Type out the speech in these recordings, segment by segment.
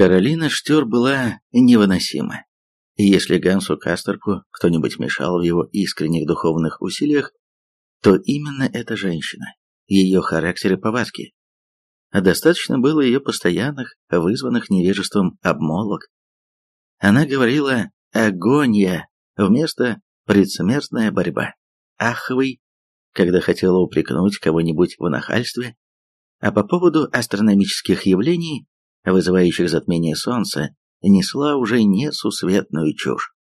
Каролина Штер была невыносима. Если Гансу Кастерпу кто-нибудь мешал в его искренних духовных усилиях, то именно эта женщина, ее характер и повадки. Достаточно было ее постоянных, вызванных невежеством обмолвок. Она говорила «агония» вместо «предсмертная борьба», «аховый», когда хотела упрекнуть кого-нибудь в нахальстве, а по поводу астрономических явлений, вызывающих затмение Солнца, несла уже несусветную чушь.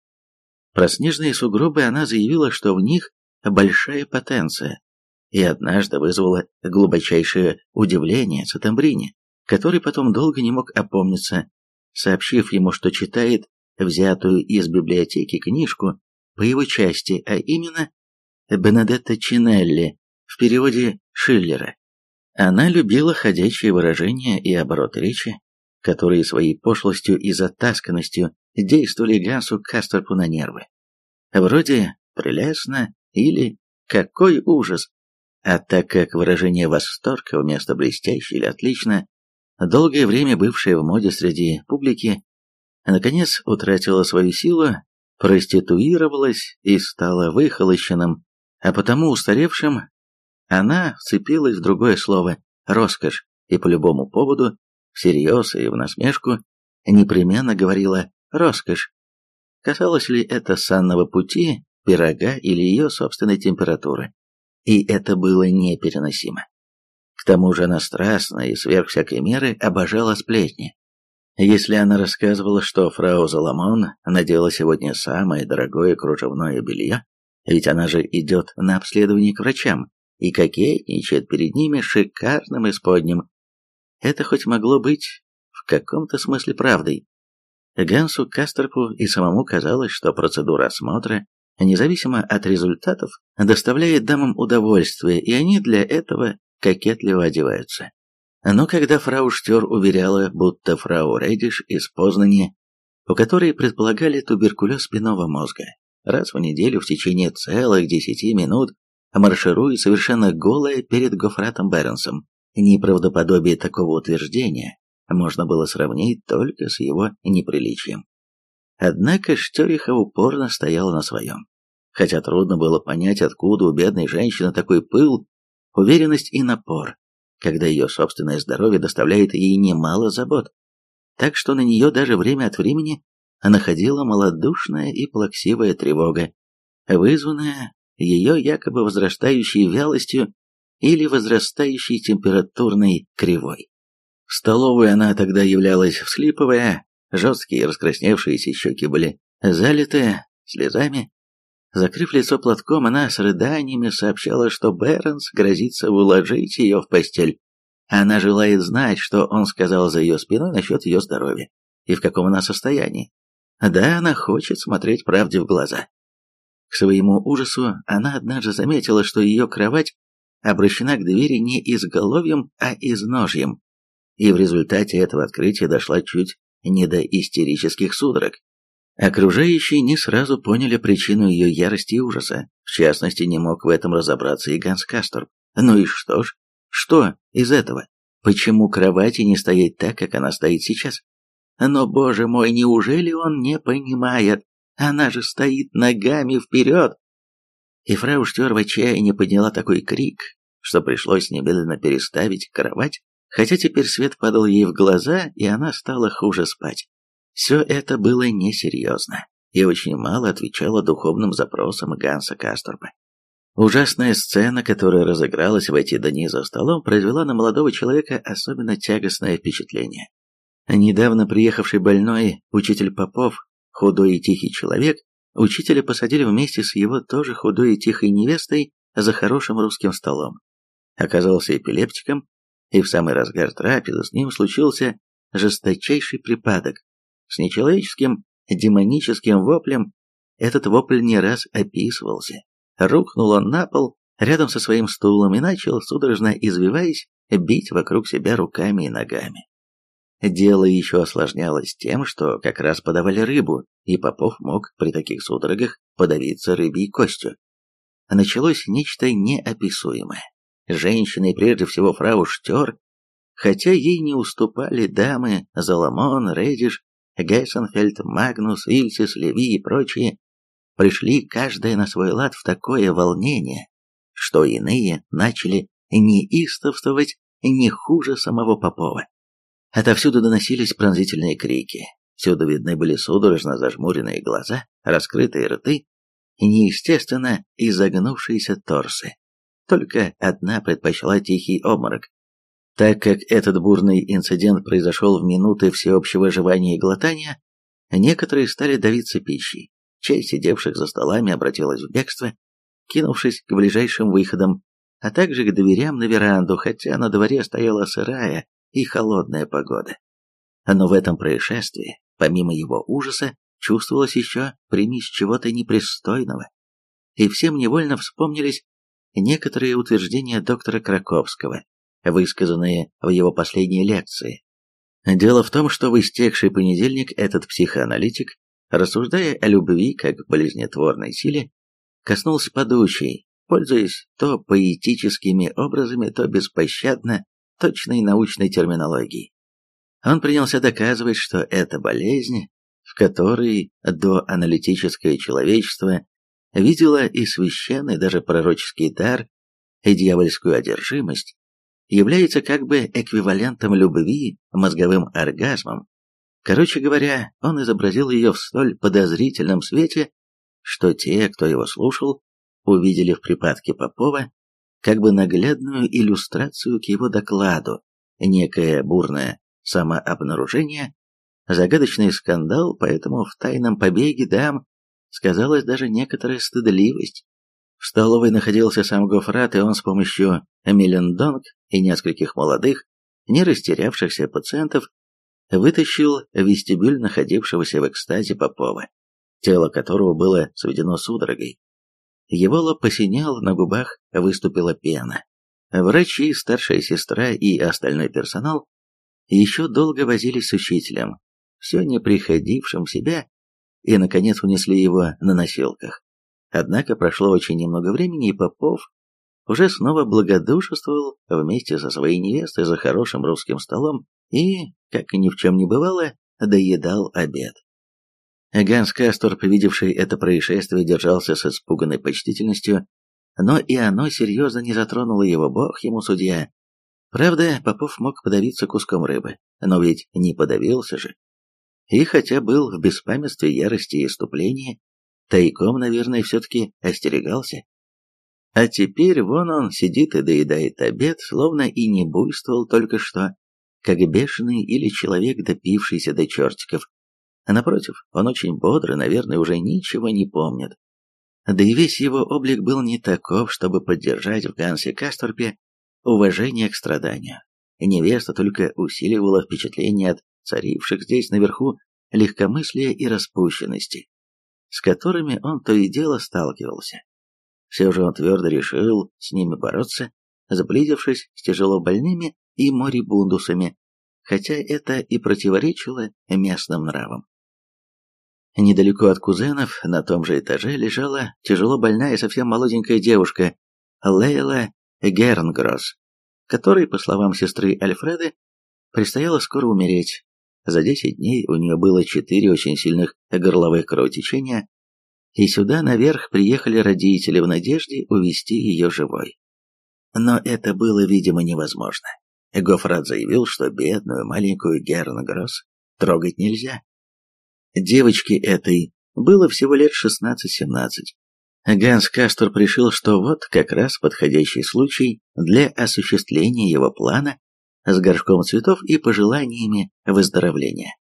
Про снежные сугробы она заявила, что в них большая потенция, и однажды вызвала глубочайшее удивление Сатамбрине, который потом долго не мог опомниться, сообщив ему, что читает взятую из библиотеки книжку по его части, а именно Бенедетта Чинелли в переводе Шиллера. Она любила ходячие выражения и оборот речи, которые своей пошлостью и затасканностью действовали Гансу Кастерпу на нервы. Вроде «прелестно» или «какой ужас», а так как выражение «восторг» вместо «блестяще» или «отлично», долгое время бывшее в моде среди публики, наконец утратило свою силу, проституировалась и стала выхолощенным, а потому устаревшим, она вцепилась в другое слово «роскошь» и по любому поводу всерьез и в насмешку, непременно говорила «роскошь». Касалось ли это санного пути, пирога или ее собственной температуры? И это было непереносимо. К тому же она страстно и сверх всякой меры обожала сплетни. Если она рассказывала, что фрау Заламон надела сегодня самое дорогое кружевное белье, ведь она же идет на обследование к врачам и кокетничает перед ними шикарным исподним, это хоть могло быть в каком-то смысле правдой. Гансу Кастерпу и самому казалось, что процедура осмотра, независимо от результатов, доставляет дамам удовольствие, и они для этого кокетливо одеваются. Но когда фрау Штер уверяла, будто фрау Редиш из Познани, у которой предполагали туберкулез спинного мозга, раз в неделю в течение целых десяти минут марширует совершенно голая перед Гофратом Бернсом, Неправдоподобие такого утверждения можно было сравнить только с его неприличием. Однако Штериха упорно стояла на своем. Хотя трудно было понять, откуда у бедной женщины такой пыл, уверенность и напор, когда ее собственное здоровье доставляет ей немало забот. Так что на нее даже время от времени находила малодушная и плаксивая тревога, вызванная ее якобы возрастающей вялостью или возрастающей температурной кривой. В столовую она тогда являлась всхлипывая, жесткие раскрасневшиеся щеки были залиты слезами. Закрыв лицо платком, она с рыданиями сообщала, что Бернс грозится уложить ее в постель. Она желает знать, что он сказал за ее спиной насчет ее здоровья и в каком она состоянии. Да, она хочет смотреть правде в глаза. К своему ужасу она однажды заметила, что ее кровать обращена к двери не изголовьем, а изножьем, и в результате этого открытия дошла чуть не до истерических судорог. Окружающие не сразу поняли причину ее ярости и ужаса, в частности, не мог в этом разобраться и Ганс Касторп. Ну и что ж, что из этого? Почему кровати не стоять так, как она стоит сейчас? Но, боже мой, неужели он не понимает? Она же стоит ногами вперед, и фрау Штер в отчаянии подняла такой крик, что пришлось немедленно переставить кровать, хотя теперь свет падал ей в глаза, и она стала хуже спать. Все это было несерьезно и очень мало отвечало духовным запросам Ганса Касторба. Ужасная сцена, которая разыгралась в эти дни за столом, произвела на молодого человека особенно тягостное впечатление. Недавно приехавший больной учитель Попов, худой и тихий человек, Учителя посадили вместе с его тоже худой и тихой невестой за хорошим русским столом. Оказался эпилептиком, и в самый разгар трапезы с ним случился жесточайший припадок. С нечеловеческим демоническим воплем этот вопль не раз описывался. Рухнул он на пол рядом со своим стулом и начал, судорожно извиваясь, бить вокруг себя руками и ногами. Дело еще осложнялось тем, что как раз подавали рыбу, и Попов мог при таких судорогах подавиться рыбьей костью. Началось нечто неописуемое. Женщина и прежде всего фрау Штер хотя ей не уступали дамы Заломон, Редиш, Гессенфельд, Магнус, Ильсис, Леви и прочие, пришли каждая на свой лад в такое волнение, что иные начали неистовствовать не хуже самого Попова. Отовсюду доносились пронзительные крики, всюду видны были судорожно зажмуренные глаза, раскрытые рты, неестественно изогнувшиеся торсы. Только одна предпочла тихий обморок. Так как этот бурный инцидент произошел в минуты всеобщего жевания и глотания, некоторые стали давиться пищей. Часть сидевших за столами обратилась в бегство, кинувшись к ближайшим выходам, а также к дверям на веранду, хотя на дворе стояла сырая и холодная погода. Но в этом происшествии, помимо его ужаса, чувствовалось еще примесь чего-то непристойного. И всем невольно вспомнились некоторые утверждения доктора Краковского, высказанные в его последней лекции. Дело в том, что в истекший понедельник этот психоаналитик, рассуждая о любви как болезнетворной силе, коснулся подучей, пользуясь то поэтическими образами, то беспощадно точной научной терминологией. Он принялся доказывать, что эта болезнь, в которой до аналитическое человечество видело и священный, даже пророческий дар, и дьявольскую одержимость, является как бы эквивалентом любви, мозговым оргазмом. Короче говоря, он изобразил ее в столь подозрительном свете, что те, кто его слушал, увидели в припадке Попова как бы наглядную иллюстрацию к его докладу, некое бурное самообнаружение, загадочный скандал, поэтому в тайном побеге дам сказалась даже некоторая стыдливость. В столовой находился сам Гофрат, и он с помощью Мелендонг и нескольких молодых, не растерявшихся пациентов, вытащил вестибюль находившегося в экстазе Попова, тело которого было сведено судорогой. Его лоб посинел, на губах выступила пена. Врачи, старшая сестра и остальной персонал еще долго возились с учителем, все не приходившим в себя, и, наконец, унесли его на носилках. Однако прошло очень немного времени, и Попов уже снова благодушествовал вместе со своей невестой за хорошим русским столом и, как ни в чем не бывало, доедал обед. Ганс Касторп, видевший это происшествие, держался с испуганной почтительностью, но и оно серьезно не затронуло его, бог ему судья. Правда, Попов мог подавиться куском рыбы, но ведь не подавился же. И хотя был в беспамятстве ярости и иступлении, тайком, наверное, все-таки остерегался. А теперь вон он сидит и доедает обед, словно и не буйствовал только что, как бешеный или человек, допившийся до чертиков, напротив, он очень бодрый, наверное, уже ничего не помнит. Да и весь его облик был не таков, чтобы поддержать в Гансе Касторпе уважение к страданию. Невеста только усиливала впечатление от царивших здесь наверху легкомыслия и распущенности, с которыми он то и дело сталкивался. Все же он твердо решил с ними бороться, сблизившись с тяжело больными и морибундусами, хотя это и противоречило местным нравам. Недалеко от кузенов, на том же этаже, лежала тяжело больная и совсем молоденькая девушка, Лейла Гернгросс, которой, по словам сестры Альфреды, предстояло скоро умереть. За 10 дней у нее было четыре очень сильных горловых кровотечения, и сюда наверх приехали родители в надежде увести ее живой. Но это было, видимо, невозможно. Гофрат заявил, что бедную маленькую Гернгросс трогать нельзя. Девочке этой было всего лет 16-17. Ганс Кастор решил, что вот как раз подходящий случай для осуществления его плана с горшком цветов и пожеланиями выздоровления.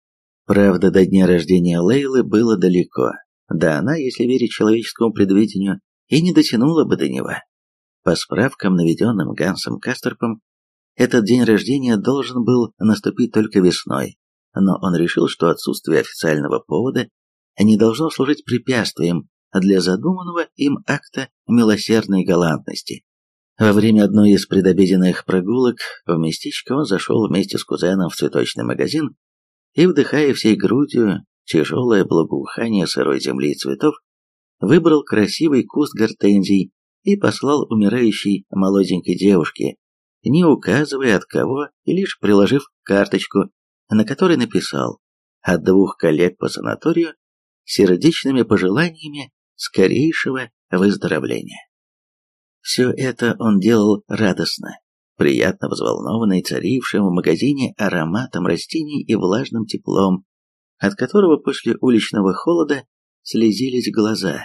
Правда, до дня рождения Лейлы было далеко, да она, если верить человеческому предвидению, и не дотянула бы до него. По справкам, наведенным Гансом Кастерпом, этот день рождения должен был наступить только весной, но он решил, что отсутствие официального повода не должно служить препятствием для задуманного им акта милосердной галантности. Во время одной из предобеденных прогулок в местечко он зашел вместе с кузеном в цветочный магазин и, вдыхая всей грудью тяжелое благоухание сырой земли и цветов, выбрал красивый куст гортензий и послал умирающей молоденькой девушке не указывая от кого и лишь приложив карточку, на которой написал от двух коллег по санаторию сердечными пожеланиями скорейшего выздоровления. Все это он делал радостно, приятно взволнованный царившим в магазине ароматом растений и влажным теплом, от которого после уличного холода слезились глаза,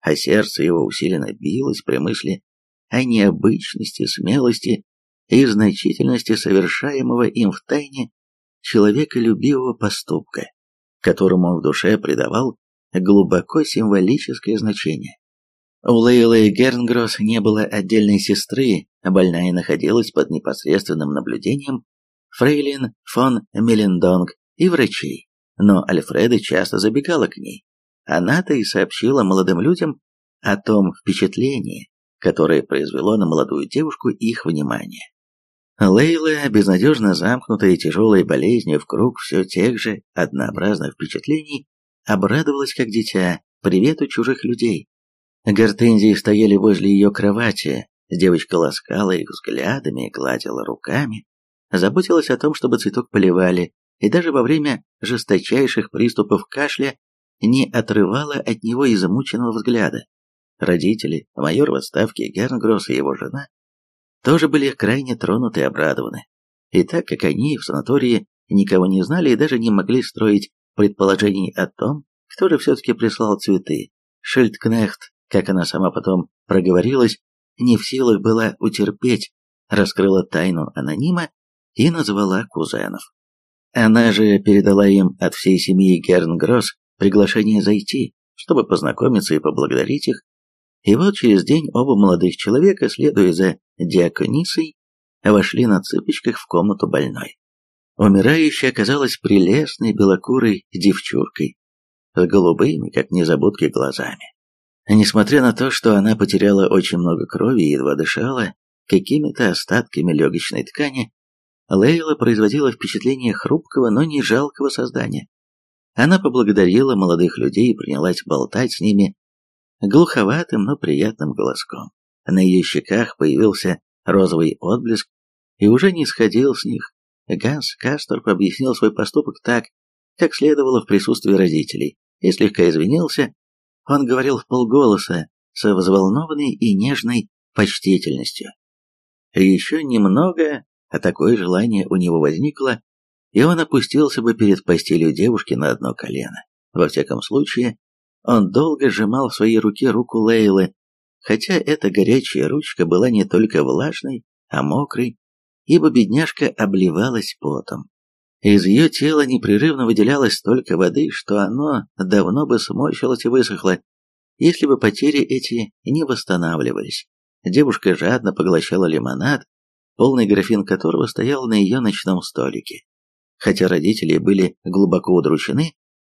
а сердце его усиленно билось при мысли о необычности, смелости и значительности совершаемого им в тайне человеколюбивого поступка, которому он в душе придавал глубоко символическое значение. У Лейлы Гернгросс не было отдельной сестры, больная находилась под непосредственным наблюдением фрейлин фон Мелендонг и врачей, но Альфреда часто забегала к ней. Она-то и сообщила молодым людям о том впечатлении, которое произвело на молодую девушку их внимание. Лейла, безнадежно замкнутая тяжелой болезнью в круг все тех же однообразных впечатлений, обрадовалась как дитя привету чужих людей, Гортензии стояли возле ее кровати, девочка ласкала их взглядами, гладила руками, заботилась о том, чтобы цветок поливали, и даже во время жесточайших приступов кашля не отрывала от него измученного взгляда. Родители, майор в отставке Гернгросс и его жена, тоже были крайне тронуты и обрадованы. И так как они в санатории никого не знали и даже не могли строить предположений о том, кто же все-таки прислал цветы, Шильдкнехт как она сама потом проговорилась, не в силах была утерпеть, раскрыла тайну анонима и назвала кузенов. Она же передала им от всей семьи Гернгросс приглашение зайти, чтобы познакомиться и поблагодарить их. И вот через день оба молодых человека, следуя за диаконисой, вошли на цыпочках в комнату больной. Умирающая оказалась прелестной белокурой девчуркой, с голубыми, как незабудки, глазами. Несмотря на то, что она потеряла очень много крови и едва дышала какими-то остатками легочной ткани, Лейла производила впечатление хрупкого, но не жалкого создания. Она поблагодарила молодых людей и принялась болтать с ними глуховатым, но приятным голоском. На ее щеках появился розовый отблеск и уже не сходил с них. Ганс Касторп объяснил свой поступок так, как следовало в присутствии родителей, и слегка извинился, он говорил в полголоса, с взволнованной и нежной почтительностью. Еще немного, а такое желание у него возникло, и он опустился бы перед постелью девушки на одно колено. Во всяком случае, он долго сжимал в своей руке руку Лейлы, хотя эта горячая ручка была не только влажной, а мокрой, ибо бедняжка обливалась потом. Из ее тела непрерывно выделялось столько воды, что оно давно бы сморщилось и высохло, если бы потери эти не восстанавливались. Девушка жадно поглощала лимонад, полный графин которого стоял на ее ночном столике. Хотя родители были глубоко удручены,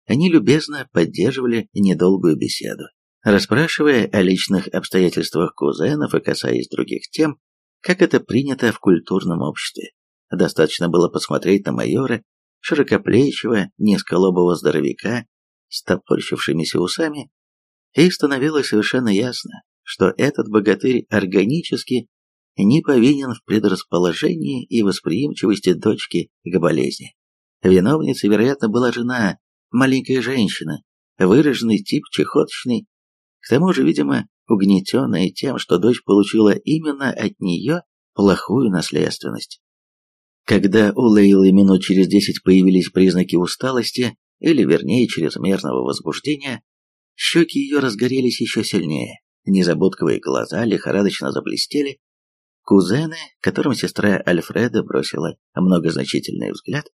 они любезно поддерживали недолгую беседу, расспрашивая о личных обстоятельствах кузенов и касаясь других тем, как это принято в культурном обществе. Достаточно было посмотреть на майора, широкоплечего, низколобого здоровяка, с топорщившимися усами, и становилось совершенно ясно, что этот богатырь органически не повинен в предрасположении и восприимчивости дочки к болезни. Виновницей, вероятно, была жена, маленькая женщина, выраженный тип чехоточный, к тому же, видимо, угнетенная тем, что дочь получила именно от нее плохую наследственность. Когда у Лейлы минут через десять появились признаки усталости, или вернее чрезмерного возбуждения, щеки ее разгорелись еще сильнее, незабудковые глаза лихорадочно заблестели. Кузены, которым сестра Альфреда бросила многозначительный взгляд,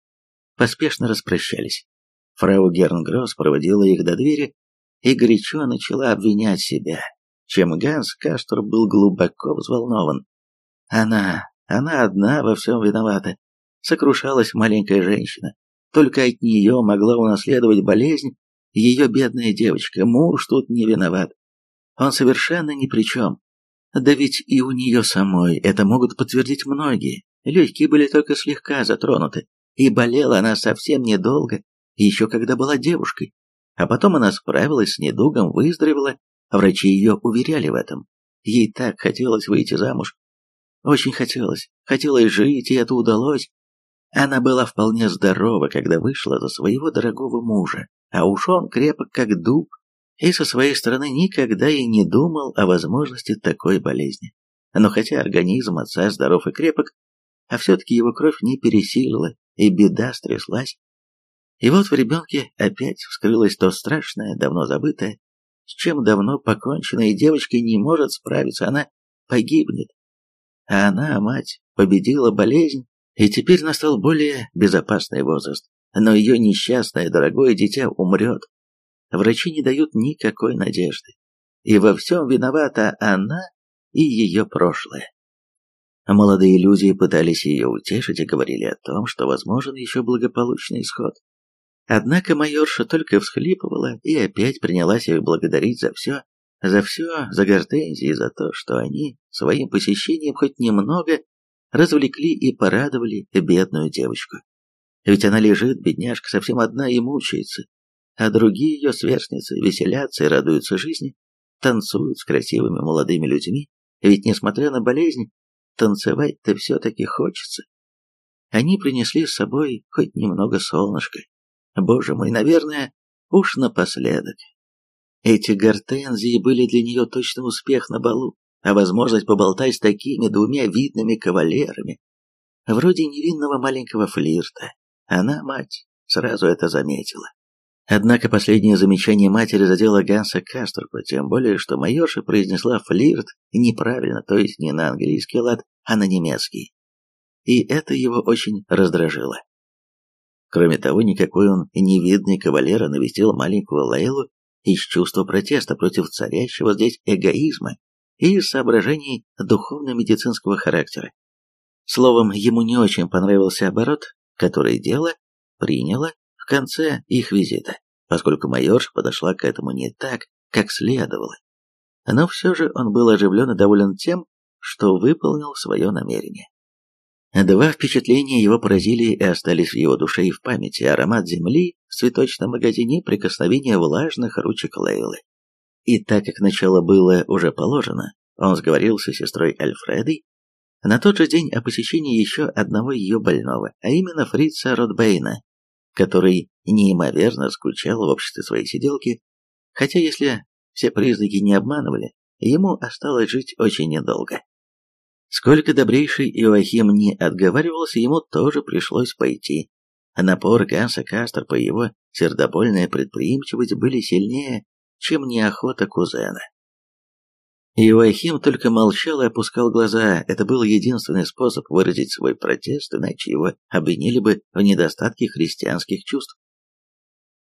поспешно распрощались. Фрау Гернгросс проводила их до двери и горячо начала обвинять себя, чем Ганс Кастор был глубоко взволнован. Она, она одна во всем виновата. Сокрушалась маленькая женщина. Только от нее могла унаследовать болезнь ее бедная девочка. Муж тут не виноват. Он совершенно ни при чем. Да ведь и у нее самой это могут подтвердить многие. Легкие были только слегка затронуты. И болела она совсем недолго, еще когда была девушкой. А потом она справилась с недугом, выздоровела, врачи ее уверяли в этом. Ей так хотелось выйти замуж, Очень хотелось, хотелось жить, и это удалось. Она была вполне здорова, когда вышла за своего дорогого мужа, а уж он крепок как дуб, и со своей стороны никогда и не думал о возможности такой болезни. Но хотя организм отца здоров и крепок, а все-таки его кровь не пересилила, и беда стряслась. И вот в ребенке опять вскрылось то страшное, давно забытое, с чем давно поконченная девочка не может справиться, она погибнет. А она, мать, победила болезнь, и теперь настал более безопасный возраст. Но ее несчастное, дорогое дитя умрет. Врачи не дают никакой надежды. И во всем виновата она и ее прошлое. Молодые люди пытались ее утешить и говорили о том, что возможен еще благополучный исход. Однако майорша только всхлипывала и опять принялась их благодарить за все, за все, за гортензии, за то, что они своим посещением хоть немного развлекли и порадовали бедную девочку. Ведь она лежит, бедняжка, совсем одна и мучается, а другие ее сверстницы веселятся и радуются жизни, танцуют с красивыми молодыми людьми, ведь, несмотря на болезнь, танцевать-то все-таки хочется. Они принесли с собой хоть немного солнышка. Боже мой, наверное, уж напоследок. Эти гортензии были для нее точно успех на балу, а возможность поболтать с такими двумя видными кавалерами, вроде невинного маленького флирта. Она, мать, сразу это заметила. Однако последнее замечание матери задело Ганса Кастерпа, тем более, что майорша произнесла флирт неправильно, то есть не на английский лад, а на немецкий. И это его очень раздражило. Кроме того, никакой он невидный кавалер навестил маленькую Лейлу из чувства протеста против царящего здесь эгоизма и соображений духовно-медицинского характера. Словом, ему не очень понравился оборот, который дело приняло в конце их визита, поскольку майорша подошла к этому не так, как следовало. Но все же он был оживлен и доволен тем, что выполнил свое намерение. Два впечатления его поразили и остались в его душе и в памяти. Аромат земли в цветочном магазине, прикосновение влажных ручек Лейлы. И так как начало было уже положено, он сговорился с сестрой Альфредой на тот же день о посещении еще одного ее больного, а именно Фрица Ротбейна, который неимоверно скучал в обществе своей сиделки, хотя если все признаки не обманывали, ему осталось жить очень недолго. Сколько добрейший Иоахим не отговаривался, ему тоже пришлось пойти. Напор Ганса Кастер и его сердобольная предприимчивость были сильнее, чем неохота кузена. Иоахим только молчал и опускал глаза. Это был единственный способ выразить свой протест, иначе его обвинили бы в недостатке христианских чувств.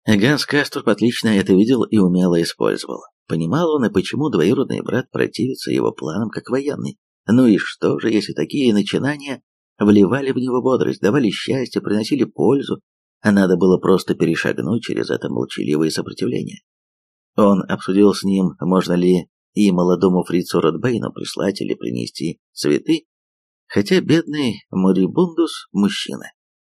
Ганс Кастурп отлично это видел и умело использовал. Понимал он и почему двоюродный брат противится его планам как военный. Ну и что же, если такие начинания вливали в него бодрость, давали счастье, приносили пользу, а надо было просто перешагнуть через это молчаливое сопротивление. Он обсудил с ним, можно ли и молодому фрицу Ротбейну прислать или принести цветы, хотя бедный Морибундус – мужчина.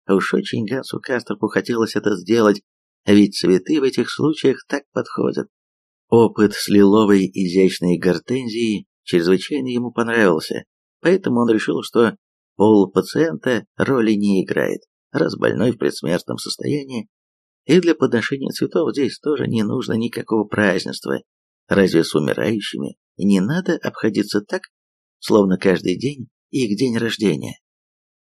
Уж очень Гансу Кастерпу хотелось это сделать, ведь цветы в этих случаях так подходят. Опыт с лиловой изящной гортензией чрезвычайно ему понравился, поэтому он решил, что пол пациента роли не играет, раз больной в предсмертном состоянии, и для подношения цветов здесь тоже не нужно никакого празднества. Разве с умирающими не надо обходиться так, словно каждый день их день рождения?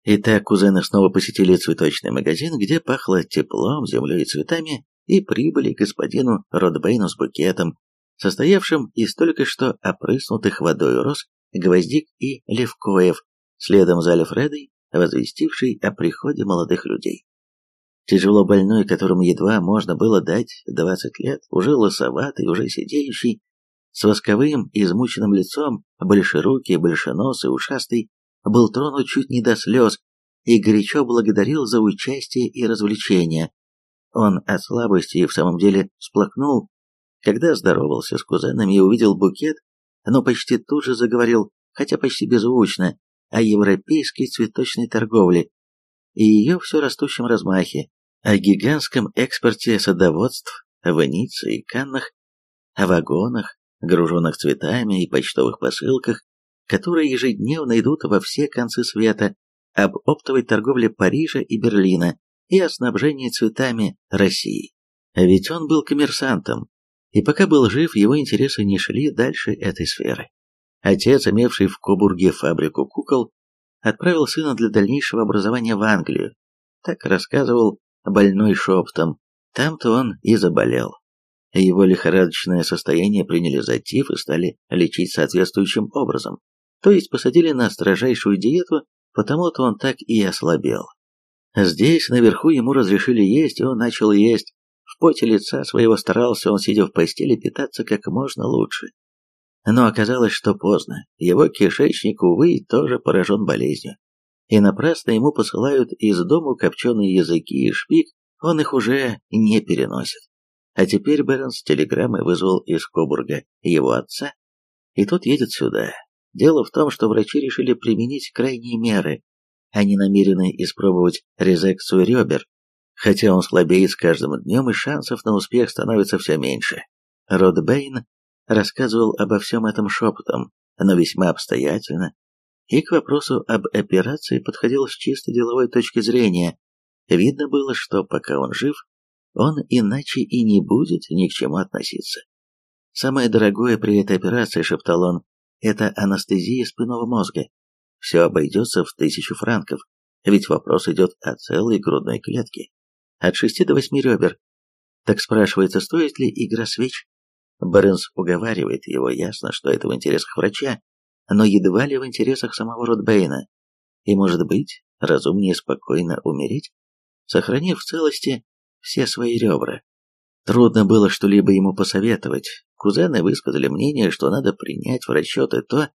Итак, кузены снова посетили цветочный магазин, где пахло теплом, землей и цветами, и прибыли к господину Ротбейну с букетом, состоявшим из только что опрыснутых водой роз, гвоздик и левкоев, следом за Альфредой, возвестивший о приходе молодых людей. Тяжело больной, которому едва можно было дать двадцать лет, уже лосоватый, уже сидеющий, с восковым измученным лицом, большерукий, большеносый, ушастый, был тронут чуть не до слез и горячо благодарил за участие и развлечение. Он от слабости и в самом деле всплакнул, когда здоровался с кузенами и увидел букет, но почти тут же заговорил, хотя почти беззвучно, о европейской цветочной торговле и ее все растущем размахе, о гигантском экспорте садоводств в Ницце и Каннах, о вагонах, груженных цветами и почтовых посылках, которые ежедневно идут во все концы света, об оптовой торговле Парижа и Берлина и о снабжении цветами России. А ведь он был коммерсантом, и пока был жив, его интересы не шли дальше этой сферы. Отец, имевший в Кобурге фабрику кукол, отправил сына для дальнейшего образования в Англию. Так рассказывал больной шептом. Там-то он и заболел. Его лихорадочное состояние приняли за тиф и стали лечить соответствующим образом. То есть посадили на строжайшую диету, потому-то он так и ослабел. Здесь, наверху, ему разрешили есть, и он начал есть. Поте лица своего старался он, сидя в постели, питаться как можно лучше. Но оказалось, что поздно. Его кишечник, увы, тоже поражен болезнью. И напрасно ему посылают из дому копченые языки и шпик, он их уже не переносит. А теперь Бернс телеграммой вызвал из Кобурга его отца, и тот едет сюда. Дело в том, что врачи решили применить крайние меры. Они намерены испробовать резекцию ребер, хотя он слабеет с каждым днем, и шансов на успех становится все меньше. Род Бэйн рассказывал обо всем этом шепотом, но весьма обстоятельно, и к вопросу об операции подходил с чисто деловой точки зрения. Видно было, что пока он жив, он иначе и не будет ни к чему относиться. «Самое дорогое при этой операции», — шептал он, — «это анестезия спинного мозга. Все обойдется в тысячу франков, ведь вопрос идет о целой грудной клетке. От шести до восьми ребер. Так спрашивается, стоит ли игра свеч? Бернс уговаривает его, ясно, что это в интересах врача, но едва ли в интересах самого Ротбейна. И, может быть, разумнее спокойно умереть, сохранив в целости все свои ребра. Трудно было что-либо ему посоветовать. Кузены высказали мнение, что надо принять в расчеты то,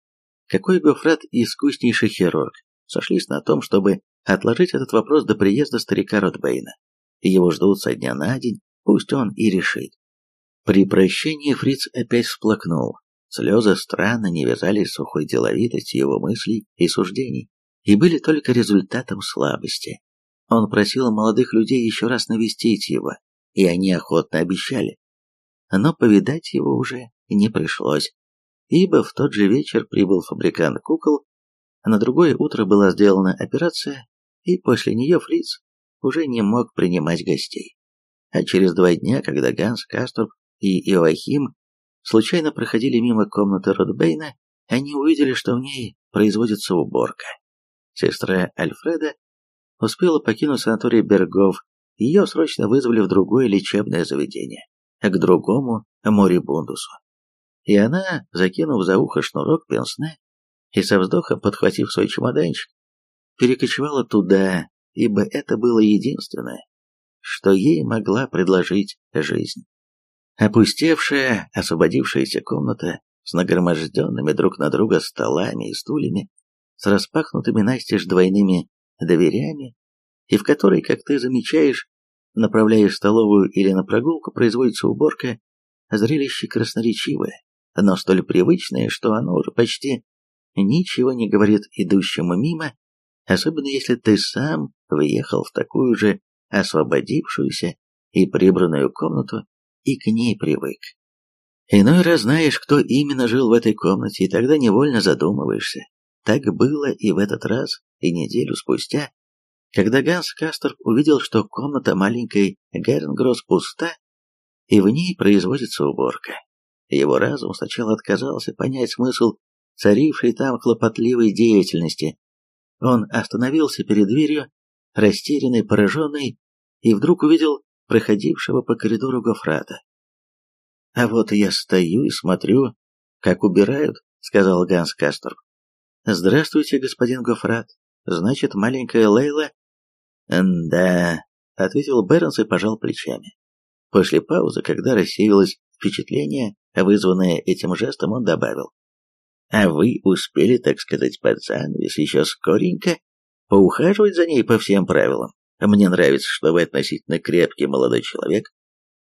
какой Гофрат искуснейший хирург. Сошлись на том, чтобы отложить этот вопрос до приезда старика Ротбейна. Его ждут со дня на день, пусть он и решит. При прощении Фриц опять всплакнул. Слезы странно не вязались с сухой деловитостью его мыслей и суждений, и были только результатом слабости. Он просил молодых людей еще раз навестить его, и они охотно обещали. Но повидать его уже не пришлось, ибо в тот же вечер прибыл фабрикант кукол, а на другое утро была сделана операция, и после нее Фриц уже не мог принимать гостей. А через два дня, когда Ганс Касторп и Иоахим случайно проходили мимо комнаты Ротбейна, они увидели, что в ней производится уборка. Сестра Альфреда успела покинуть санаторий Бергов, ее срочно вызвали в другое лечебное заведение, к другому морибундусу. И она, закинув за ухо шнурок пенсне и со вздохом подхватив свой чемоданчик, перекочевала туда, ибо это было единственное, что ей могла предложить жизнь. Опустевшая, освободившаяся комната с нагроможденными друг на друга столами и стульями, с распахнутыми настежь двойными дверями, и в которой, как ты замечаешь, направляясь в столовую или на прогулку, производится уборка, зрелище красноречивое, но столь привычное, что оно уже почти ничего не говорит идущему мимо, особенно если ты сам въехал в такую же освободившуюся и прибранную комнату и к ней привык. Иной раз знаешь, кто именно жил в этой комнате, и тогда невольно задумываешься. Так было и в этот раз, и неделю спустя, когда Ганс Касторп увидел, что комната маленькой Гернгросс пуста, и в ней производится уборка. Его разум сначала отказался понять смысл царившей там хлопотливой деятельности. Он остановился перед дверью, растерянный, пораженный, и вдруг увидел проходившего по коридору Гофрата. «А вот я стою и смотрю, как убирают», — сказал Ганс Касторп. «Здравствуйте, господин Гофрат. Значит, маленькая Лейла...» «Да», — ответил Бернс и пожал плечами. После паузы, когда рассеялось впечатление, вызванное этим жестом, он добавил. «А вы успели, так сказать, под занавес еще скоренько поухаживать за ней по всем правилам?» Мне нравится, что вы относительно крепкий молодой человек,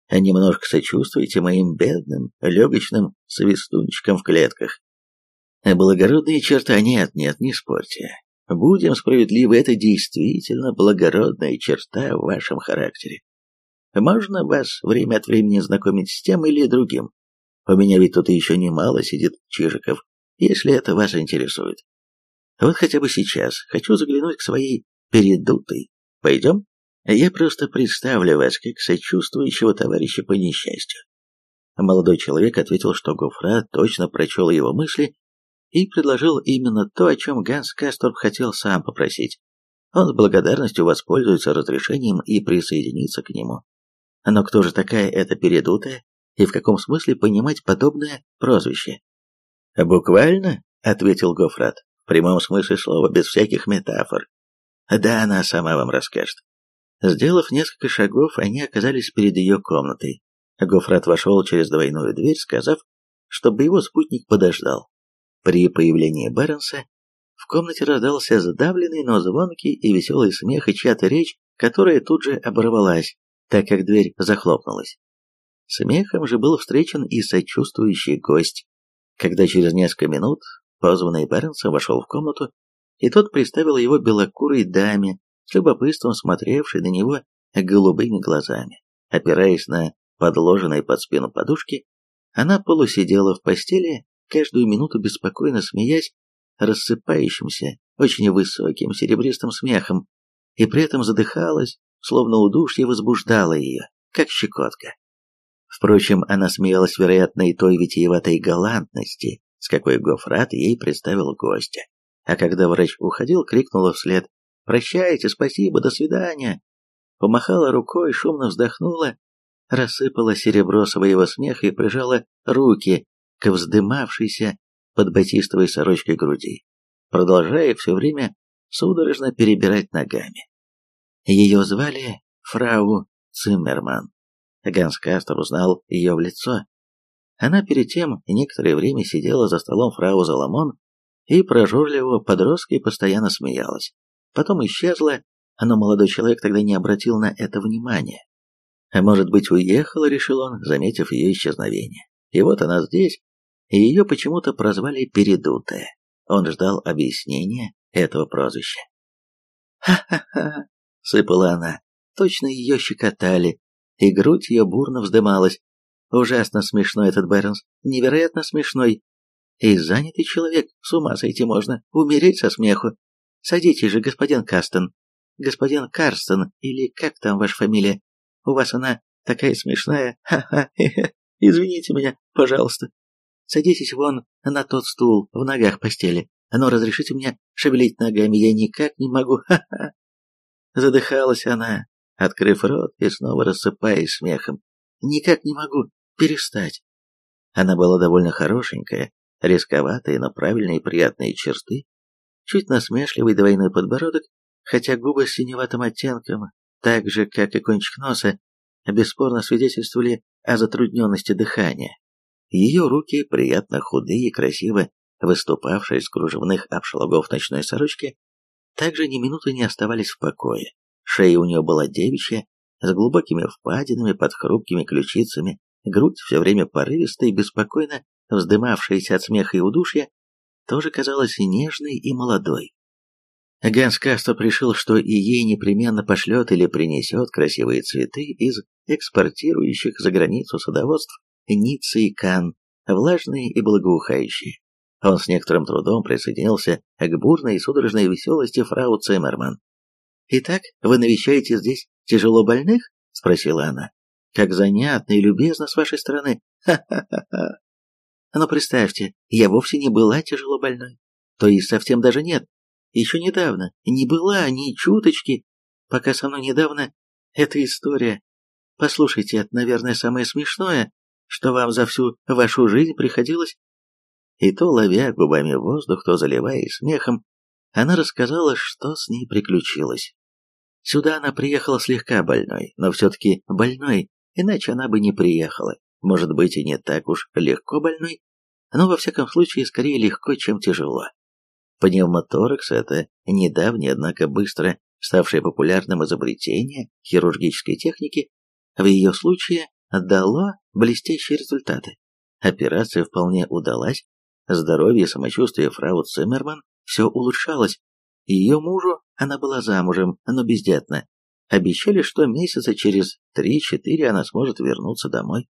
а немножко сочувствуете моим бедным, легочным свистунчикам в клетках. Благородные черта нет, нет, не спорьте. Будем справедливы, это действительно благородная черта в вашем характере. Можно вас время от времени знакомить с тем или другим. У меня ведь тут еще немало сидит чижиков, если это вас интересует. Вот хотя бы сейчас хочу заглянуть к своей передутой. Пойдем? Я просто представлю вас как сочувствующего товарища по несчастью. Молодой человек ответил, что Гофра точно прочел его мысли и предложил именно то, о чем Ганс Касторп хотел сам попросить. Он с благодарностью воспользуется разрешением и присоединится к нему. Но кто же такая эта передутая, и в каком смысле понимать подобное прозвище? «Буквально?» — ответил Гофрат, в прямом смысле слова, без всяких метафор. «Да, она сама вам расскажет». Сделав несколько шагов, они оказались перед ее комнатой. Гофрат вошел через двойную дверь, сказав, чтобы его спутник подождал. При появлении Бернса в комнате раздался задавленный, но звонкий и веселый смех и чья-то речь, которая тут же оборвалась, так как дверь захлопнулась. Смехом же был встречен и сочувствующий гость, когда через несколько минут позванный Бернсом вошел в комнату, и тот представил его белокурой даме, с любопытством смотревшей на него голубыми глазами. Опираясь на подложенной под спину подушки, она полусидела в постели, каждую минуту беспокойно смеясь рассыпающимся, очень высоким серебристым смехом, и при этом задыхалась, словно удушье возбуждало ее, как щекотка. Впрочем, она смеялась, вероятно, и той витиеватой галантности, с какой Гофрат ей представил гостя. А когда врач уходил, крикнула вслед «Прощайте, спасибо, до свидания!» Помахала рукой, шумно вздохнула, рассыпала серебро своего смеха и прижала руки к вздымавшейся под батистовой сорочкой груди, продолжая все время судорожно перебирать ногами. Ее звали фрау Циммерман. Ганс Кастер узнал ее в лицо. Она перед тем некоторое время сидела за столом фрау Заламон и прожорливого подростка и постоянно смеялась. Потом исчезла, но молодой человек тогда не обратил на это внимания. А может быть, уехала, решил он, заметив ее исчезновение. И вот она здесь, и ее почему-то прозвали Передутая. Он ждал объяснения этого прозвища. «Ха-ха-ха!» — сыпала она. Точно ее щекотали, и грудь ее бурно вздымалась. Ужасно смешной этот Бернс, невероятно смешной. И занятый человек, с ума сойти можно, умереть со смеху. Садитесь же, господин Кастон. Господин Карстон, или как там ваша фамилия? У вас она такая смешная. Ха-ха, извините меня, пожалуйста. Садитесь вон на тот стул в ногах постели. Но разрешите мне шевелить ногами, я никак не могу. Ха-ха. Задыхалась она, открыв рот и снова рассыпаясь смехом. Никак не могу перестать. Она была довольно хорошенькая, рисковатая, но правильные и приятные черты, чуть насмешливый двойной подбородок, хотя губы с синеватым оттенком, так же, как и кончик носа, бесспорно свидетельствовали о затрудненности дыхания. Ее руки, приятно худые и красиво выступавшие из кружевных обшлагов ночной сорочки, также ни минуты не оставались в покое. Шея у нее была девичья, с глубокими впадинами под хрупкими ключицами, грудь все время порывистая и беспокойно вздымавшаяся от смеха и удушья, тоже казалась нежной и молодой. Ганс Касто пришел, что и ей непременно пошлет или принесет красивые цветы из экспортирующих за границу садоводств Ниццы и Кан, влажные и благоухающие. Он с некоторым трудом присоединился к бурной и судорожной веселости фрау Циммерман. «Итак, вы навещаете здесь тяжело больных?» — спросила она. «Как занятно и любезно с вашей стороны! Ха-ха-ха!» «Но представьте, я вовсе не была тяжело больной. То есть совсем даже нет. Еще недавно не была ни чуточки, пока со мной недавно эта история. Послушайте, это, наверное, самое смешное, что вам за всю вашу жизнь приходилось?» И то, ловя губами воздух, то заливаясь смехом, она рассказала, что с ней приключилось. Сюда она приехала слегка больной, но все-таки больной, иначе она бы не приехала. Может быть, и не так уж легко больной, но во всяком случае скорее легко, чем тяжело. Пневмоторакс – это недавнее, однако быстро ставшее популярным изобретение хирургической техники, в ее случае дало блестящие результаты. Операция вполне удалась, здоровье и самочувствие фрау Циммерман все улучшалось. Ее мужу, она была замужем, но бездетна, обещали, что месяца через три-четыре она сможет вернуться домой.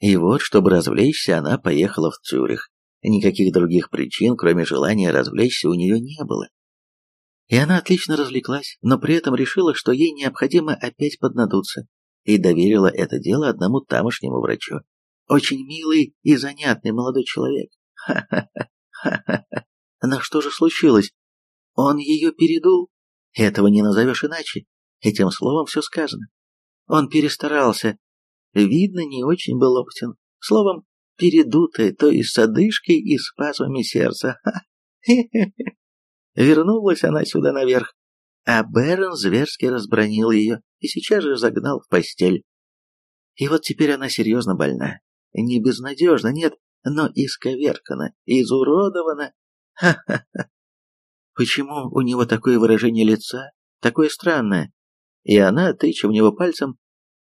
И вот, чтобы развлечься, она поехала в Цюрих, Никаких других причин, кроме желания развлечься, у нее не было. И она отлично развлеклась, но при этом решила, что ей необходимо опять поднадуться, и доверила это дело одному тамошнему врачу. Очень милый и занятный молодой человек. Ха-ха-ха. Но что же случилось? Он ее передул? Этого не назовешь иначе. Этим словом все сказано. Он перестарался. Видно, не очень был опытен. Словом, передутая, то есть с одышкой и спазмами сердца. Вернулась она сюда наверх, а Бэрон зверски разбронил ее и сейчас же загнал в постель. И вот теперь она серьезно больна. Не безнадежно, нет, но исковеркана, изуродована. Ха-ха-ха. Почему у него такое выражение лица, такое странное? И она, тыча в него пальцем,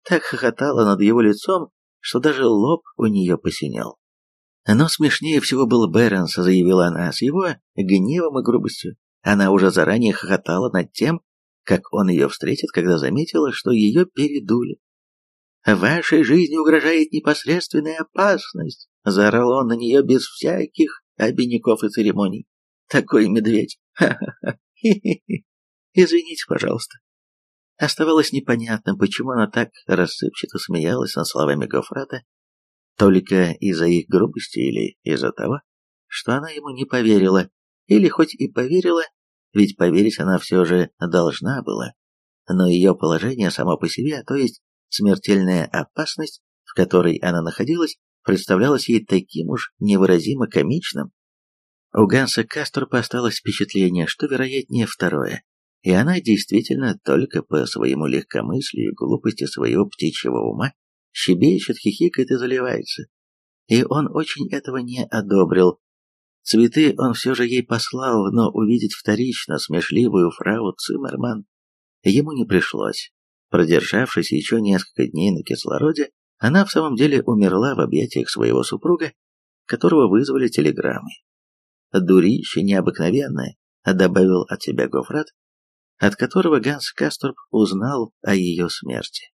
так хохотала над его лицом, что даже лоб у нее посинел. Но смешнее всего был Бернс, заявила она, с его гневом и грубостью. Она уже заранее хохотала над тем, как он ее встретит, когда заметила, что ее передули. «Вашей жизни угрожает непосредственная опасность», — заорал он на нее без всяких обиняков и церемоний. «Такой медведь! Ха-ха-ха! Извините, пожалуйста». Оставалось непонятным, почему она так рассыпчато смеялась над словами Гофрата, только из-за их грубости или из-за того, что она ему не поверила, или хоть и поверила, ведь поверить она все же должна была, но ее положение само по себе, то есть смертельная опасность, в которой она находилась, представлялось ей таким уж невыразимо комичным. У Ганса Касторпа осталось впечатление, что вероятнее второе, и она действительно только по своему легкомыслию и глупости своего птичьего ума щебечет, хихикает и заливается. И он очень этого не одобрил. Цветы он все же ей послал, но увидеть вторично смешливую фрау Циммерман ему не пришлось. Продержавшись еще несколько дней на кислороде, она в самом деле умерла в объятиях своего супруга, которого вызвали телеграммой. «Дурище необыкновенное», — добавил от себя Гофрат, от которого Ганс Касторп узнал о ее смерти.